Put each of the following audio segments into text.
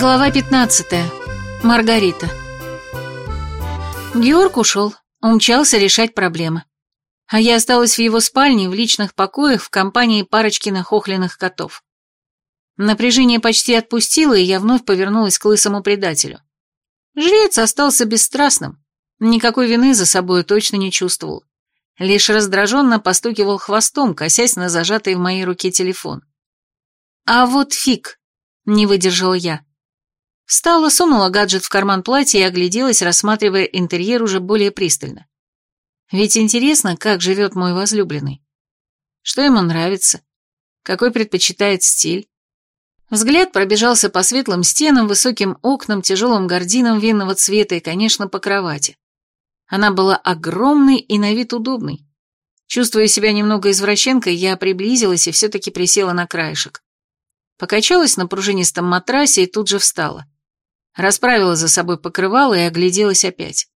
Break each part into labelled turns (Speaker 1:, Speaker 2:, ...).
Speaker 1: Глава 15. Маргарита. Георг ушел, умчался решать проблемы. А я осталась в его спальне в личных покоях в компании парочки нахохленных котов. Напряжение почти отпустило, и я вновь повернулась к лысому предателю. Жрец остался бесстрастным, никакой вины за собой точно не чувствовал. Лишь раздраженно постукивал хвостом, косясь на зажатый в моей руке телефон. А вот фиг, не выдержала я. Встала, сунула гаджет в карман платья и огляделась, рассматривая интерьер уже более пристально. Ведь интересно, как живет мой возлюбленный. Что ему нравится? Какой предпочитает стиль? Взгляд пробежался по светлым стенам, высоким окнам, тяжелым гардинам винного цвета и, конечно, по кровати. Она была огромной и на вид удобной. Чувствуя себя немного извращенкой, я приблизилась и все-таки присела на краешек. Покачалась на пружинистом матрасе и тут же встала расправила за собой покрывало и огляделась опять.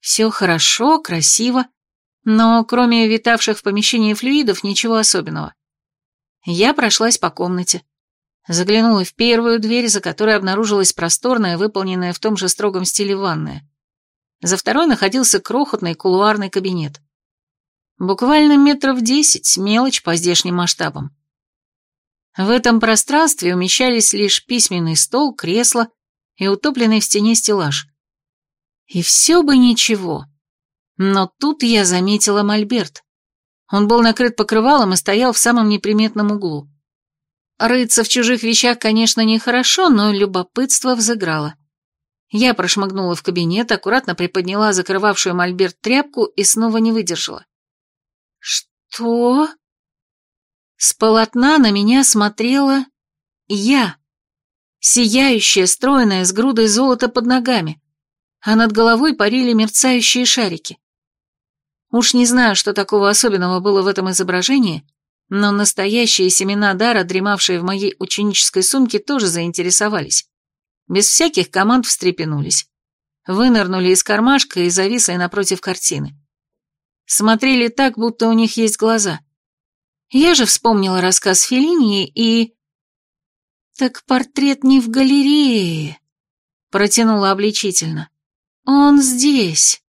Speaker 1: Все хорошо, красиво, но кроме витавших в помещении флюидов ничего особенного. Я прошлась по комнате, заглянула в первую дверь, за которой обнаружилась просторная, выполненная в том же строгом стиле ванная. За второй находился крохотный кулуарный кабинет. Буквально метров десять, мелочь по здешним масштабам. В этом пространстве умещались лишь письменный стол, кресло и утопленный в стене стеллаж. И все бы ничего. Но тут я заметила мольберт. Он был накрыт покрывалом и стоял в самом неприметном углу. Рыться в чужих вещах, конечно, нехорошо, но любопытство взыграло. Я прошмыгнула в кабинет, аккуратно приподняла закрывавшую мольберт тряпку и снова не выдержала. «Что?» С полотна на меня смотрела я, сияющая, стройная, с грудой золота под ногами, а над головой парили мерцающие шарики. Уж не знаю, что такого особенного было в этом изображении, но настоящие семена дара, дремавшие в моей ученической сумке, тоже заинтересовались. Без всяких команд встрепенулись. Вынырнули из кармашка и зависли напротив картины. Смотрели так, будто у них есть глаза. Я же вспомнила рассказ Феллини и... «Так портрет не в галерее», — протянула обличительно. «Он здесь.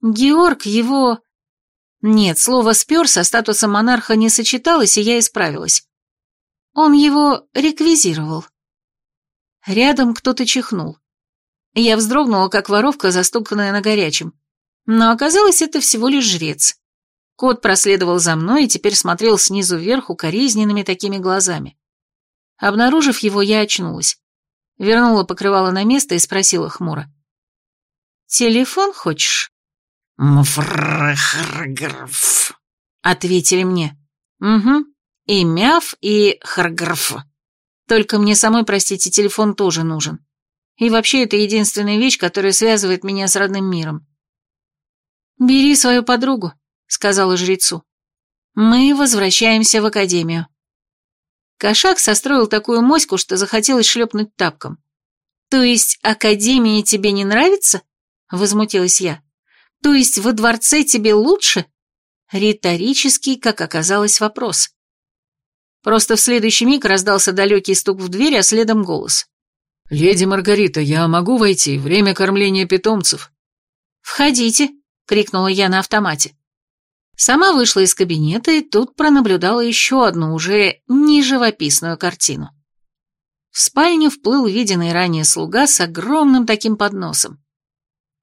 Speaker 1: Георг его...» Нет, слово «спер» со статусом монарха не сочеталось, и я исправилась. Он его реквизировал. Рядом кто-то чихнул. Я вздрогнула, как воровка, застуканная на горячем. Но оказалось, это всего лишь жрец. Кот проследовал за мной и теперь смотрел снизу вверх укоризненными такими глазами. Обнаружив его, я очнулась. Вернула покрывало на место и спросила хмуро. «Телефон хочешь?»
Speaker 2: «Мфрхргрф», —
Speaker 1: ответили мне. «Угу, и мяв, и хргрф. Только мне самой, простите, телефон тоже нужен. И вообще это единственная вещь, которая связывает меня с родным миром. Бери свою подругу, сказала жрецу. «Мы возвращаемся в академию». Кошак состроил такую моську, что захотелось шлепнуть тапком. «То есть академия тебе не нравится?» — возмутилась я. «То есть во дворце тебе лучше?» Риторический, как оказалось, вопрос. Просто в следующий миг раздался далекий стук в дверь, а следом голос.
Speaker 3: «Леди Маргарита, я могу войти? Время кормления питомцев».
Speaker 1: «Входите», — крикнула я на автомате. Сама вышла из кабинета и тут пронаблюдала еще одну, уже неживописную картину. В спальню вплыл виденный ранее слуга с огромным таким подносом.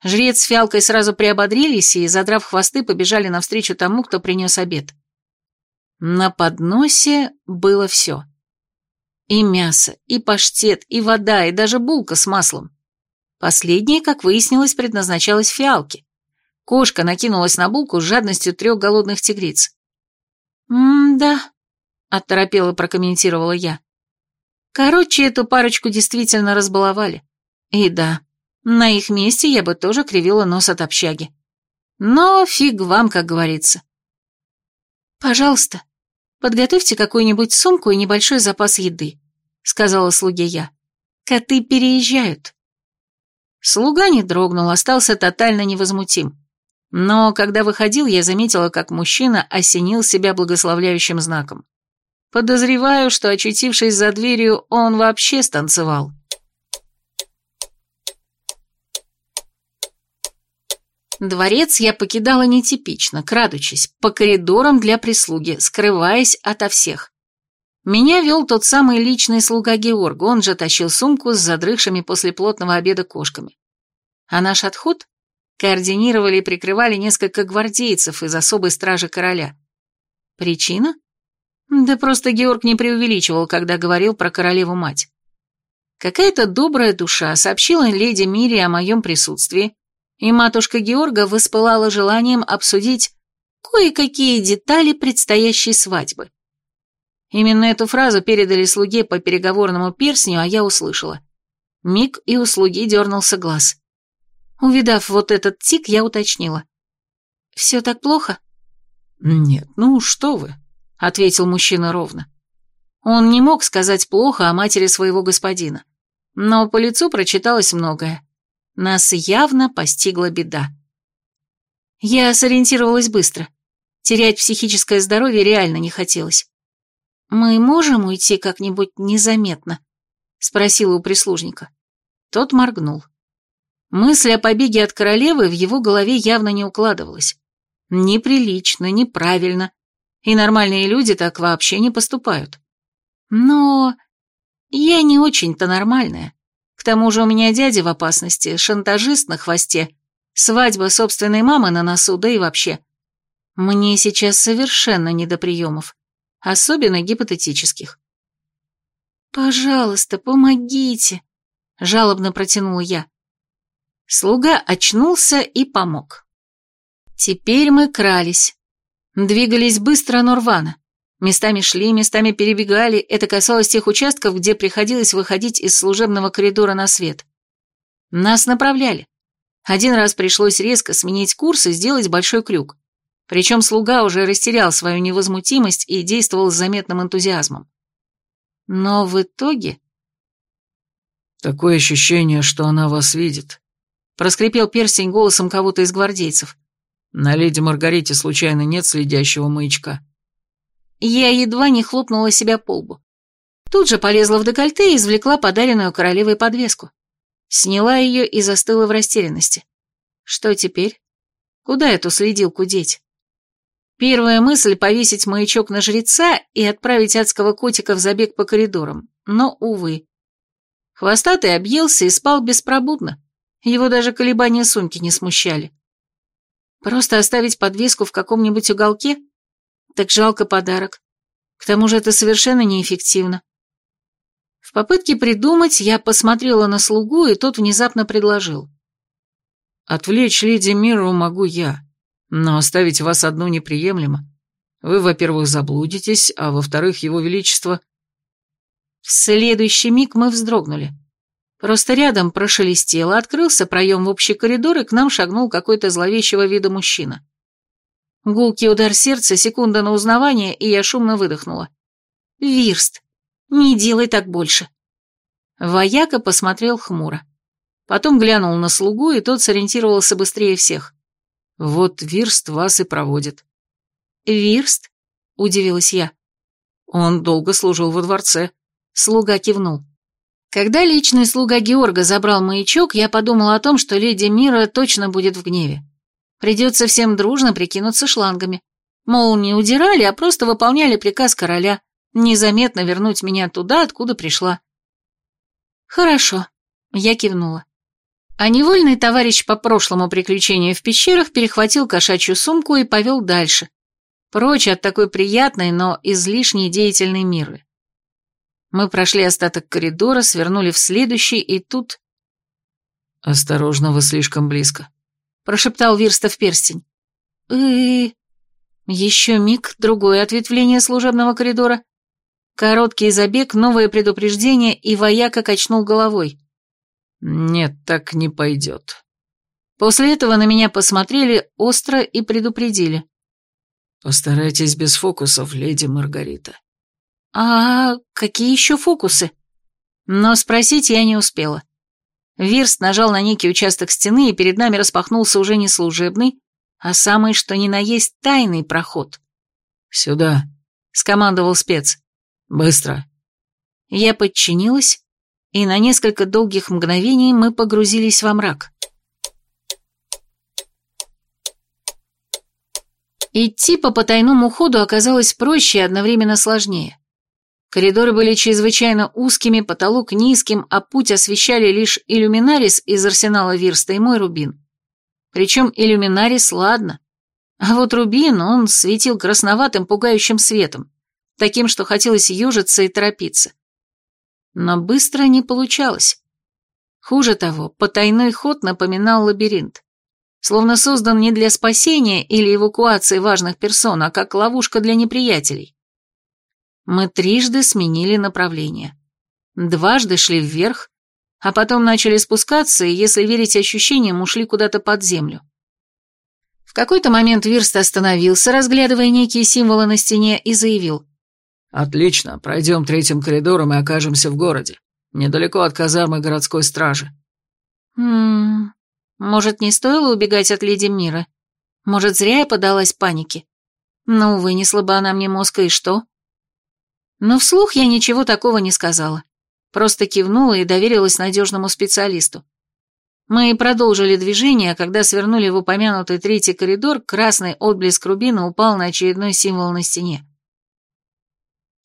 Speaker 1: Жрец с фиалкой сразу приободрились и, задрав хвосты, побежали навстречу тому, кто принес обед. На подносе было все. И мясо, и паштет, и вода, и даже булка с маслом. Последнее, как выяснилось, предназначалось фиалке. Кошка накинулась на булку с жадностью трех голодных тигриц. «М-да», — оторопело прокомментировала я. Короче, эту парочку действительно разбаловали. И да, на их месте я бы тоже кривила нос от общаги. Но фиг вам, как говорится. «Пожалуйста, подготовьте какую-нибудь сумку и небольшой запас еды», — сказала слуге я. «Коты переезжают». Слуга не дрогнул, остался тотально невозмутим. Но когда выходил, я заметила, как мужчина осенил себя благословляющим знаком. Подозреваю, что, очутившись за дверью, он вообще станцевал. Дворец я покидала нетипично, крадучись, по коридорам для прислуги, скрываясь ото всех. Меня вел тот самый личный слуга Георг, он же тащил сумку с задрыхшими после плотного обеда кошками. А наш отход координировали и прикрывали несколько гвардейцев из особой стражи короля. Причина? Да просто Георг не преувеличивал, когда говорил про королеву-мать. Какая-то добрая душа сообщила леди Мире о моем присутствии, и матушка Георга воспылала желанием обсудить кое-какие детали предстоящей свадьбы. Именно эту фразу передали слуге по переговорному перстню, а я услышала. Миг и у слуги дернулся глаз. Увидав вот этот тик, я уточнила. «Все так плохо?»
Speaker 3: «Нет, ну что вы», — ответил мужчина ровно.
Speaker 1: Он не мог сказать плохо о матери своего господина, но по лицу прочиталось многое. Нас явно постигла беда. Я сориентировалась быстро. Терять психическое здоровье реально не хотелось. «Мы можем уйти как-нибудь незаметно?» — спросила у прислужника. Тот моргнул. Мысль о побеге от королевы в его голове явно не укладывалась. Неприлично, неправильно. И нормальные люди так вообще не поступают. Но я не очень-то нормальная. К тому же у меня дядя в опасности, шантажист на хвосте, свадьба собственной мамы на носу, да и вообще. Мне сейчас совершенно не до приемов особенно гипотетических. «Пожалуйста, помогите», — жалобно протянула я. Слуга очнулся и помог. Теперь мы крались. Двигались быстро, но рвано. Местами шли, местами перебегали, это касалось тех участков, где приходилось выходить из служебного коридора на свет. Нас направляли. Один раз пришлось резко сменить курс и сделать большой крюк. Причем слуга уже растерял свою невозмутимость и действовал с заметным энтузиазмом. Но в итоге...
Speaker 3: «Такое ощущение, что она вас видит», — проскрипел перстень голосом кого-то из гвардейцев. «На леди Маргарите случайно нет следящего маячка?»
Speaker 1: Я едва не хлопнула себя по лбу. Тут же полезла в декольте и извлекла подаренную королевой подвеску. Сняла ее и застыла в растерянности. Что теперь? Куда эту следилку деть? Первая мысль — повесить маячок на жреца и отправить адского котика в забег по коридорам. Но, увы. Хвостатый объелся и спал беспробудно. Его даже колебания сумки не смущали. Просто оставить подвеску в каком-нибудь уголке? Так жалко подарок. К тому же это совершенно неэффективно. В попытке придумать я посмотрела на слугу, и тот внезапно предложил.
Speaker 3: «Отвлечь леди Миру могу я. Но оставить вас одну неприемлемо. Вы, во-первых, заблудитесь, а во-вторых, его величество...
Speaker 1: В следующий миг мы вздрогнули. Просто рядом прошелестело, открылся проем в общий коридор, и к нам шагнул какой-то зловещего вида мужчина. Гулкий удар сердца, секунда на узнавание, и я шумно выдохнула. «Вирст, не делай так больше». Вояка посмотрел хмуро. Потом глянул на слугу, и тот сориентировался быстрее всех.
Speaker 3: Вот Вирст вас и проводит.
Speaker 1: Вирст? Удивилась я.
Speaker 3: Он долго служил во дворце.
Speaker 1: Слуга кивнул. Когда личный слуга Георга забрал маячок, я подумала о том, что леди Мира точно будет в гневе. Придется всем дружно прикинуться шлангами. Мол, не удирали, а просто выполняли приказ короля, незаметно вернуть меня туда, откуда пришла. Хорошо, я кивнула. А невольный товарищ по прошлому приключению в пещерах перехватил кошачью сумку и повел дальше, прочь от такой приятной, но излишне деятельной миры. Мы прошли остаток коридора, свернули в следующий, и тут...
Speaker 3: «Осторожно, вы слишком близко», —
Speaker 1: прошептал Вирстов перстень. и Еще миг, другое ответвление служебного коридора. Короткий забег, новое предупреждение, и вояка качнул головой.
Speaker 3: «Нет, так не пойдет».
Speaker 1: После этого на меня посмотрели остро и предупредили.
Speaker 3: «Постарайтесь без фокусов, леди Маргарита».
Speaker 1: «А какие еще фокусы?» Но спросить я не успела. Вирст нажал на некий участок стены, и перед нами распахнулся уже не служебный, а самый что ни на есть тайный проход.
Speaker 3: «Сюда», —
Speaker 1: скомандовал спец.
Speaker 3: Быстро.
Speaker 1: Я подчинилась, и на несколько долгих мгновений мы погрузились во мрак. Идти по потайному ходу оказалось проще и одновременно сложнее. Коридоры были чрезвычайно узкими, потолок низким, а путь освещали лишь иллюминарис из арсенала Вирста и мой рубин. Причем иллюминарис ладно, а вот рубин, он светил красноватым пугающим светом, таким, что хотелось ежиться и торопиться. Но быстро не получалось. Хуже того, потайной ход напоминал лабиринт. Словно создан не для спасения или эвакуации важных персон, а как ловушка для неприятелей. Мы трижды сменили направление. Дважды шли вверх, а потом начали спускаться, и, если верить ощущениям, ушли куда-то под землю. В какой-то момент Вирст остановился, разглядывая некие символы на стене, и заявил.
Speaker 3: «Отлично, пройдем третьим коридором и окажемся в городе, недалеко от казармы городской стражи».
Speaker 1: «Хм... Может, не стоило убегать от леди Мира? Может, зря я подалась панике? Ну, вынесла бы она мне мозг, и что?» Но вслух я ничего такого не сказала. Просто кивнула и доверилась надежному специалисту. Мы продолжили движение, а когда свернули в упомянутый третий коридор, красный отблеск рубина упал на очередной символ на стене.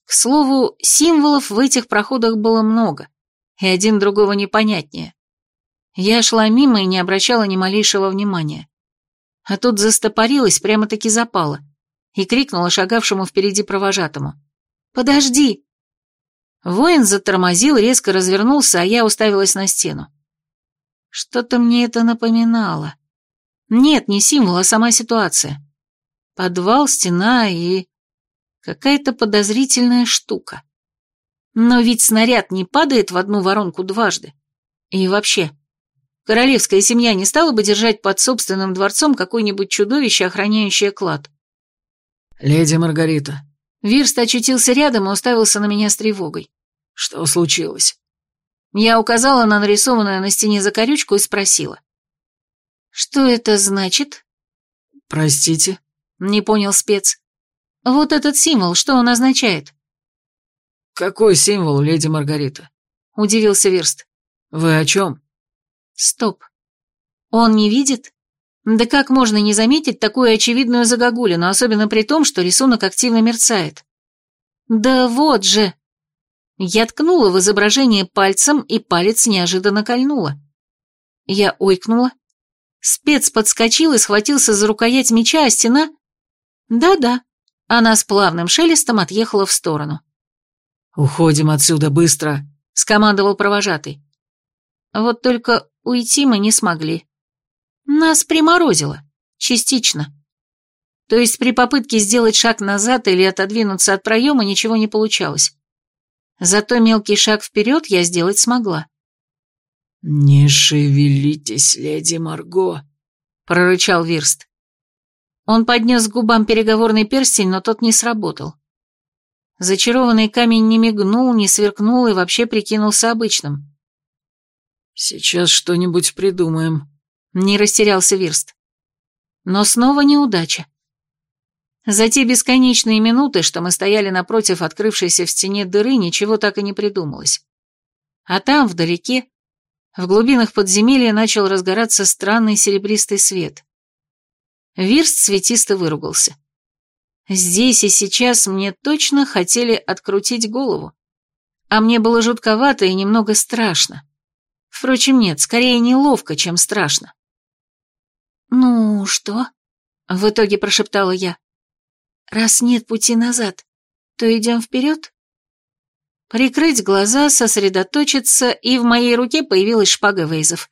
Speaker 1: К слову, символов в этих проходах было много, и один другого непонятнее. Я шла мимо и не обращала ни малейшего внимания. А тут застопорилась, прямо-таки запала, и крикнула шагавшему впереди провожатому. «Подожди!» Воин затормозил, резко развернулся, а я уставилась на стену. Что-то мне это напоминало. Нет, не символ, а сама ситуация. Подвал, стена и какая-то подозрительная штука. Но ведь снаряд не падает в одну воронку дважды. И вообще, королевская семья не стала бы держать под собственным дворцом какое-нибудь чудовище, охраняющее клад.
Speaker 3: «Леди Маргарита».
Speaker 1: Вирст очутился рядом и уставился на меня с тревогой.
Speaker 3: «Что случилось?»
Speaker 1: Я указала на нарисованную на стене закорючку и спросила. «Что это значит?»
Speaker 3: «Простите?»
Speaker 1: — не понял спец. Вот этот символ, что он означает?
Speaker 3: Какой символ, леди Маргарита?
Speaker 1: Удивился Верст.
Speaker 3: Вы о чем?
Speaker 1: Стоп. Он не видит? Да как можно не заметить такую очевидную загогулину, особенно при том, что рисунок активно мерцает? Да вот же! Я ткнула в изображение пальцем, и палец неожиданно кольнула. Я ойкнула. Спец подскочил и схватился за рукоять меча, а стена... Да-да, она с плавным шелестом отъехала в сторону.
Speaker 3: «Уходим отсюда быстро», — скомандовал провожатый.
Speaker 1: Вот только уйти мы не смогли. Нас приморозило. Частично. То есть при попытке сделать шаг назад или отодвинуться от проема ничего не получалось. Зато мелкий шаг вперед я сделать смогла.
Speaker 3: «Не шевелитесь, леди Марго», — прорычал Вирст.
Speaker 1: Он поднес к губам переговорный перстень, но тот не сработал. Зачарованный камень не мигнул, не сверкнул и вообще прикинулся обычным.
Speaker 3: «Сейчас что-нибудь придумаем», — не растерялся Вирст.
Speaker 1: Но снова неудача. За те бесконечные минуты, что мы стояли напротив открывшейся в стене дыры, ничего так и не придумалось. А там, вдалеке, в глубинах подземелья начал разгораться странный серебристый свет. Вирст светисто выругался. Здесь и сейчас мне точно хотели открутить голову. А мне было жутковато и немного страшно. Впрочем, нет, скорее неловко, чем страшно. «Ну, что?» — в итоге прошептала я. «Раз нет пути назад, то идем вперед?» Прикрыть глаза, сосредоточиться, и в моей руке появилась шпага Вейзов.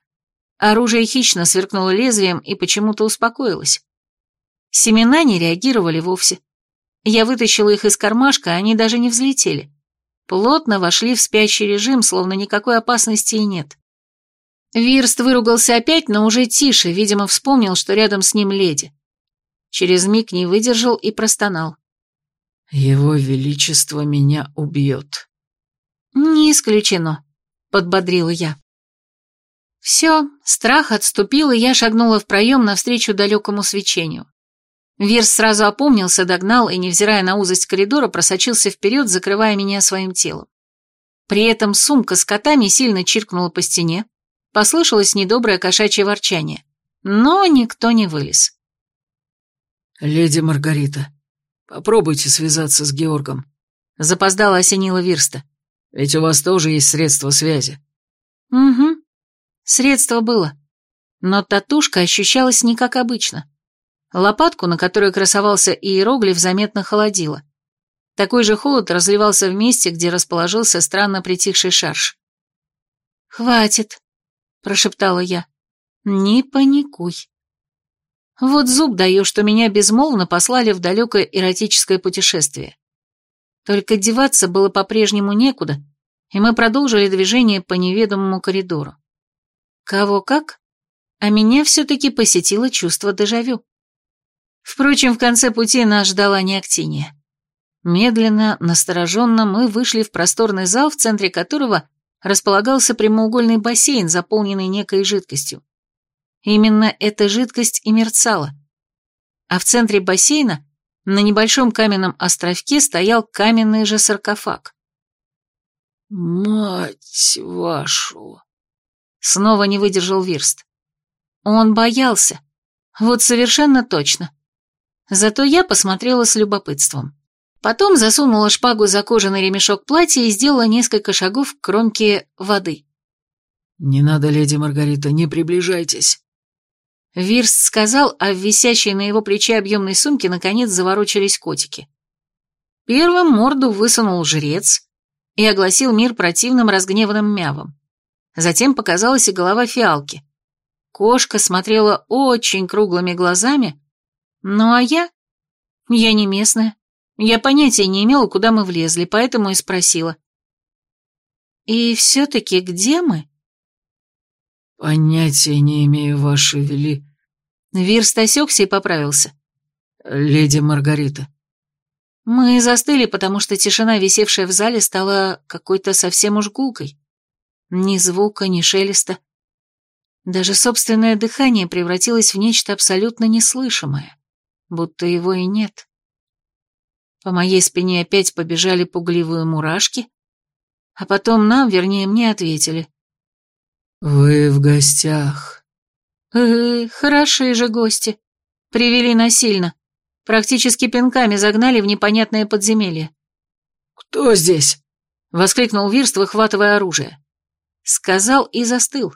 Speaker 1: Оружие хищно сверкнуло лезвием и почему-то успокоилось. Семена не реагировали вовсе. Я вытащила их из кармашка, они даже не взлетели. Плотно вошли в спящий режим, словно никакой опасности и нет. Вирст выругался опять, но уже тише, видимо, вспомнил, что рядом с ним леди. Через миг не выдержал и простонал.
Speaker 3: «Его Величество меня убьет».
Speaker 1: «Не исключено», — подбодрила я. Все, страх отступил, и я шагнула в проем навстречу далекому свечению. Вирс сразу опомнился, догнал и, невзирая на узость коридора, просочился вперед, закрывая меня своим телом. При этом сумка с котами сильно чиркнула по стене, послышалось недоброе кошачье ворчание, но никто не вылез.
Speaker 3: «Леди Маргарита, попробуйте связаться с Георгом», — запоздало осенила Вирста. «Ведь у вас тоже есть средства связи».
Speaker 1: «Угу, средство было, но татушка ощущалась не как обычно». Лопатку, на которой красовался иероглиф, заметно холодило. Такой же холод разливался в месте, где расположился странно притихший шарш. «Хватит», — прошептала я. «Не паникуй». Вот зуб даю, что меня безмолвно послали в далекое эротическое путешествие. Только деваться было по-прежнему некуда, и мы продолжили движение по неведомому коридору. Кого как, а меня все-таки посетило чувство дежавю. Впрочем, в конце пути нас ждала не. Медленно, настороженно мы вышли в просторный зал, в центре которого располагался прямоугольный бассейн, заполненный некой жидкостью. Именно эта жидкость и мерцала. А в центре бассейна, на небольшом каменном островке, стоял каменный же саркофаг.
Speaker 3: «Мать вашу!»
Speaker 1: Снова не выдержал Вирст. Он боялся. Вот совершенно точно. Зато я посмотрела с любопытством. Потом засунула шпагу за кожаный ремешок платья и сделала несколько шагов к кромке воды.
Speaker 3: «Не надо, леди Маргарита, не приближайтесь».
Speaker 1: Вирст сказал, а в висящей на его плече объемной сумке наконец заворочились котики. Первым морду высунул жрец и огласил мир противным разгневанным мявом. Затем показалась и голова фиалки. Кошка смотрела очень круглыми глазами, ну а я? Я не местная. Я понятия не имела, куда мы влезли, поэтому и спросила. И все-таки где мы?
Speaker 3: Понятия не имею, ваше вели...
Speaker 1: Вирст осекся и поправился.
Speaker 3: Леди Маргарита.
Speaker 1: Мы застыли, потому что тишина, висевшая в зале, стала какой-то совсем уж гулкой. Ни звука, ни шелеста. Даже собственное дыхание превратилось в нечто абсолютно неслышимое будто его и нет. По моей спине опять побежали пугливые мурашки, а потом нам, вернее, мне ответили.
Speaker 3: «Вы в гостях».
Speaker 1: «Э, хорошие же гости. Привели насильно. Практически пинками загнали в непонятное подземелье».
Speaker 3: «Кто здесь?»
Speaker 1: — воскликнул Вирст, выхватывая оружие. Сказал и застыл.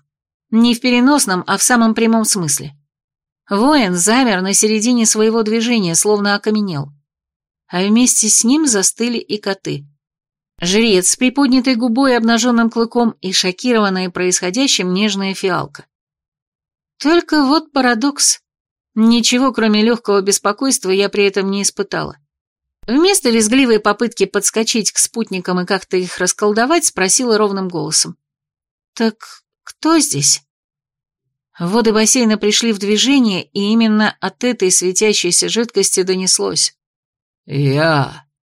Speaker 1: Не в переносном, а в самом прямом смысле. Воин замер на середине своего движения, словно окаменел. А вместе с ним застыли и коты. Жрец с приподнятой губой и обнаженным клыком и шокированная происходящим нежная фиалка. Только вот парадокс. Ничего, кроме легкого беспокойства, я при этом не испытала. Вместо визгливой попытки подскочить к спутникам и как-то их расколдовать, спросила ровным голосом. «Так кто здесь?» Воды бассейна пришли в движение, и именно от этой светящейся жидкости донеслось.
Speaker 3: «Я...»